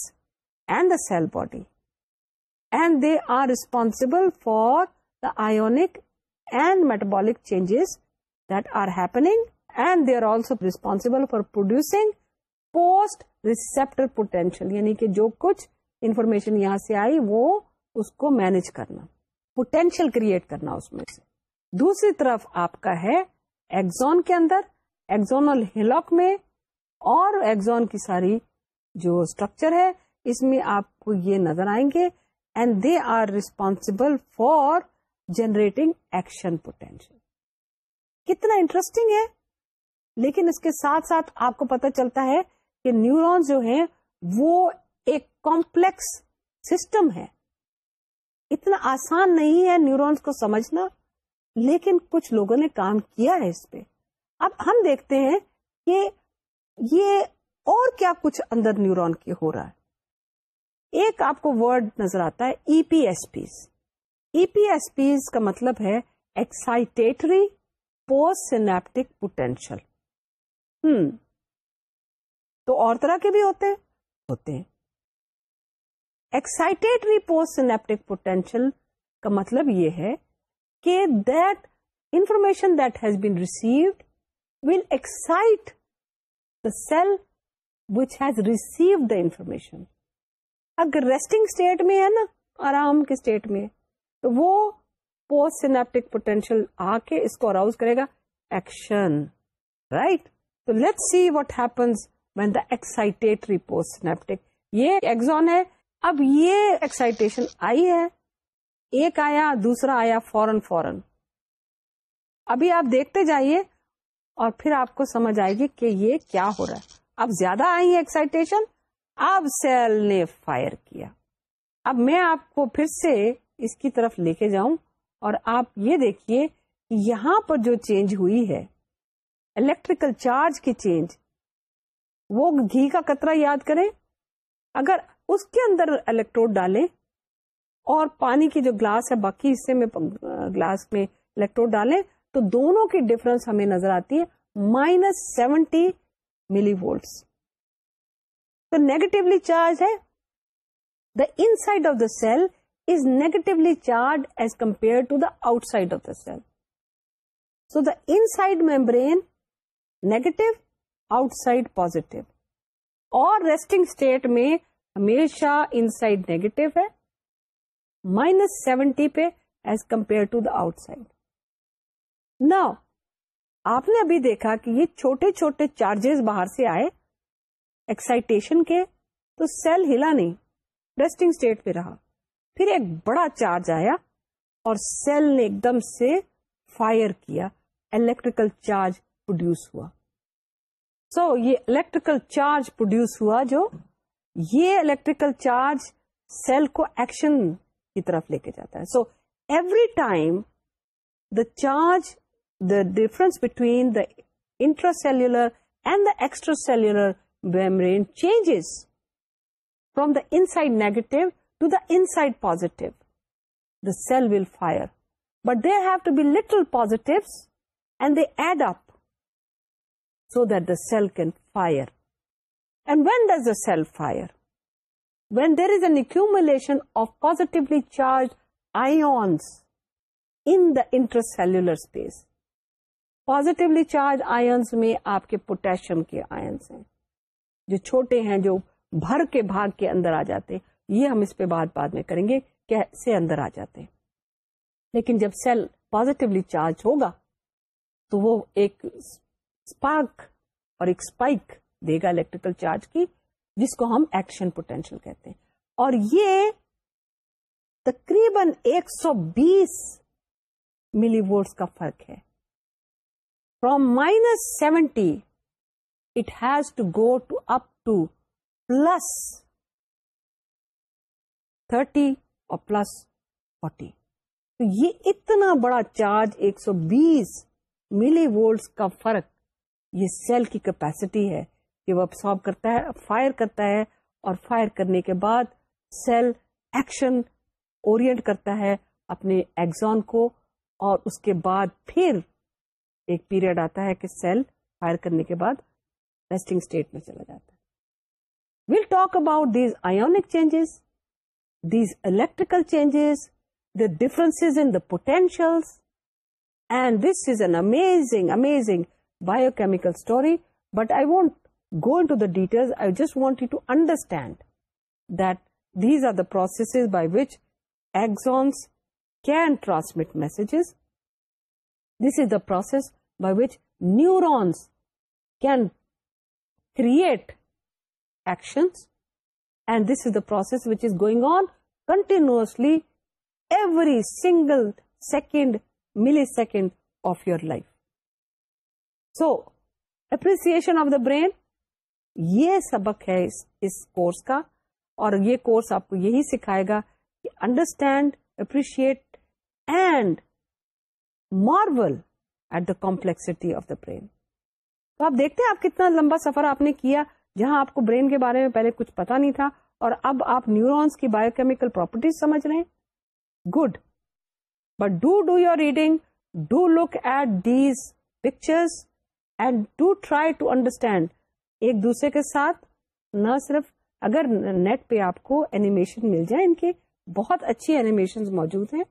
and the cell body and they are responsible for the ionic and metabolic changes that are happening and they are also responsible for producing post receptor potential یعنی کہ جو کچھ information یہاں سے آئی وہ اس کو مینج کرنا پوٹینشیل کریٹ کرنا اس میں سے دوسری طرف آپ کا ہے ایکزون کے اندر ایکزونل ہلاک میں اور ایگزون کی ساری جو اسٹرکچر ہے اس میں آپ کو یہ نظر آئیں گے and they are responsible for generating action potential کتنا انٹرسٹنگ ہے لیکن اس کے ساتھ ساتھ آپ کو پتا چلتا ہے کہ نیورون جو ہیں وہ ایک کمپلیکس سسٹم ہے اتنا آسان نہیں ہے نیورونس کو سمجھنا لیکن کچھ لوگوں نے کام کیا ہے اس پہ اب ہم دیکھتے ہیں کہ یہ اور کیا کچھ اندر نیورون کے ہو رہا ہے ایک آپ کو ورڈ نظر آتا ہے E P S Ps E P S Ps کا مطلب ہے ایکسائٹیٹری پوسٹ سینپٹک پوٹینشیل ہوں اور طرح کے بھی ہوتے ہوتے ہیں ایکسائٹیٹری پوسٹ سینپٹک پوٹینشیل کا مطلب یہ ہے کہ that information that has been received will excite the cell which has receive the information اگر ریسٹنگ اسٹیٹ میں ہے نا آرام کے اسٹیٹ میں تو وہ پوسٹ سینپٹک پوٹینشیل آ کے اس کو اراؤز کرے گا ایکشن رائٹ تو let see what happens when the excitatory post synaptic یہ ایکزون ہے اب یہ ایکسائٹیشن آئی ہے ایک آیا دوسرا آیا فورن فورن ابھی آپ دیکھتے جائیے اور پھر آپ کو سمجھ آئے گی کہ یہ کیا ہو رہا ہے اب زیادہ آئی ہے ایکسائٹیشن اب سیل نے فائر کیا اب میں آپ کو پھر سے اس کی طرف لے کے جاؤں اور آپ یہ دیکھیے یہاں پر جو چینج ہوئی ہے الیکٹریکل چارج کی چینج وہ گھی کا قطرہ یاد کریں اگر اس کے اندر الیکٹروڈ ڈالیں اور پانی کی جو گلاس ہے باقی حصے میں گلاس میں الیکٹرو ڈالیں تو دونوں کی ڈفرنس ہمیں نظر آتی ہے مائنس سیونٹی ملی وولٹس تو نیگیٹولی چارج ہے the inside of the cell is negatively charge as compare to the outside of the cell so the inside membrane negative outside positive اور ریسٹنگ اسٹیٹ میں ہمیشہ inside negative ہے minus seventy پہ as compare to the outside نا آپ نے ابھی دیکھا کہ یہ چھوٹے چھوٹے چارجز باہر سے آئے ایکسائٹیشن کے تو سیل ہلا نہیں ریسٹنگ اسٹیٹ پہ رہا پھر ایک بڑا چارج آیا اور سیل نے ایک دم سے فائر کیا الیکٹریکل چارج پروڈیوس ہوا سو یہ الیکٹریکل چارج پروڈیوس ہوا جو یہ الیکٹریکل چارج سیل کو ایکشن کی طرف لے کے جاتا ہے so every time the charge the difference between the intracellular and the extracellular membrane changes from the inside negative to the inside positive the cell will fire but they have to be little positives and they add up so that the cell can fire and when does the cell fire when there is an of positively charge ions in the intercellular charge ions میں آپ کے potassium کے ions ہیں جو چھوٹے ہیں جو بھر کے بھاگ کے اندر آ جاتے یہ ہم اس پہ بات بعد میں کریں گے کیسے اندر آ جاتے لیکن جب سیل پازیٹیولی چارج ہوگا تو وہ ایک اسپارک اور ایک اسپائک دے گا الیکٹریکل چارج کی جس کو ہم ایکشن پوٹینشیل کہتے ہیں اور یہ تقریباً ایک سو بیس ملی وولٹس کا فرق ہے from minus seventy it has to go to up to plus thirty اور پلس فورٹی تو یہ اتنا بڑا چارج ایک سو بیس ملی وولٹس کا فرق یہ سیل کی کیپیسٹی ہے کہ وہ ابسارب کرتا ہے فائر کرتا ہے اور فائر کرنے کے بعد سیل ایکشن اورینٹ کرتا ہے اپنے ایگزون کو اور اس کے بعد پھر ایک پیریڈ آتا ہے کہ سیل فائر کرنے کے بعد ریسٹنگ اسٹیٹ میں چلا جاتا ہے we'll talk about these changes these electrical changes the difference in the potential and this is an amazing amazing biochemical story but I won't go into the details. I just want you to understand that these are the processes by which axons can transmit messages. This is the process by which neurons can create actions, and this is the process which is going on continuously every single second, millisecond of your life. So, appreciation of the brain یہ سبق ہے اس course کا اور یہ course آپ کو یہی سکھائے گا کہ understand appreciate and marvel at the complexity of the brain تو آپ دیکھتے ہیں آپ کتنا لمبا سفر آپ نے کیا جہاں آپ کو برین کے بارے میں پہلے کچھ پتا نہیں تھا اور اب آپ نیورونس کی بایو کیمیکل پراپرٹیز سمجھ رہے ہیں good but do do your reading do look at these pictures and do try to understand ایک دوسرے کے ساتھ نہ صرف اگر نیٹ پہ آپ کو اینیمیشن مل جائے ان کے بہت اچھی اینیمیشن موجود ہیں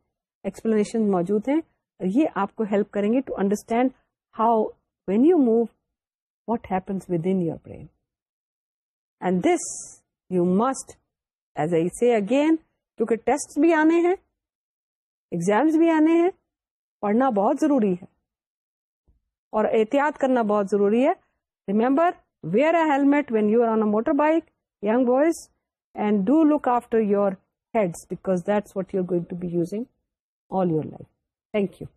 ایکسپلینیشن موجود ہیں یہ آپ کو ہیلپ کریں گے to understand how when you move what happens within your brain and this you must as a see again کیونکہ ٹیسٹ بھی آنے ہیں ایگزامس بھی آنے ہیں پڑھنا بہت ضروری ہے اور احتیاط کرنا بہت ضروری ہے remember Wear a helmet when you are on a motorbike, young boys, and do look after your heads, because that's what you're going to be using all your life. Thank you.